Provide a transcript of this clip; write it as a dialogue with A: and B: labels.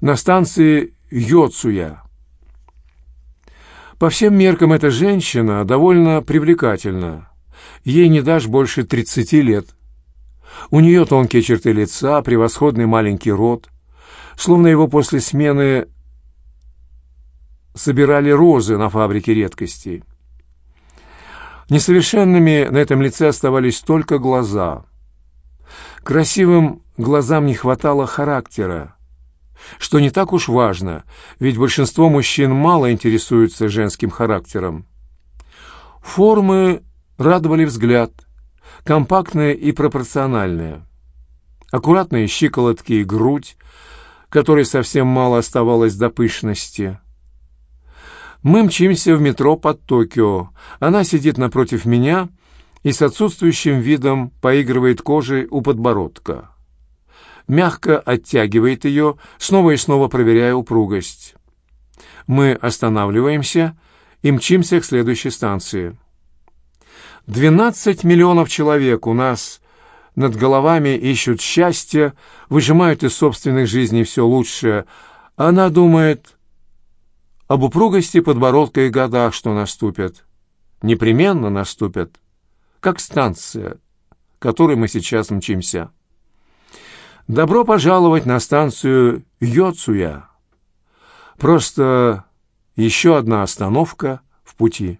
A: на станции Йоцуя. По всем меркам эта женщина довольно привлекательна. Ей не дашь больше тридцати лет. У нее тонкие черты лица, превосходный маленький рот, словно его после смены собирали розы на фабрике редкостей. Несовершенными на этом лице оставались только глаза. Красивым глазам не хватало характера, что не так уж важно, ведь большинство мужчин мало интересуются женским характером. Формы радовали взгляд, компактные и пропорциональные. Аккуратные щиколотки и грудь, которой совсем мало оставалось до пышности – мы мчимся в метро под Токио. Она сидит напротив меня и с отсутствующим видом поигрывает кожей у подбородка. Мягко оттягивает ее, снова и снова проверяя упругость. Мы останавливаемся и мчимся к следующей станции. Двенадцать миллионов человек у нас над головами ищут счастье, выжимают из собственных жизней все лучшее. Она думает об упругости подбородка и годах, что наступят. Непременно наступят, как станция, к которой мы сейчас мчимся. Добро пожаловать на станцию Йоцуя. Просто еще одна остановка в пути.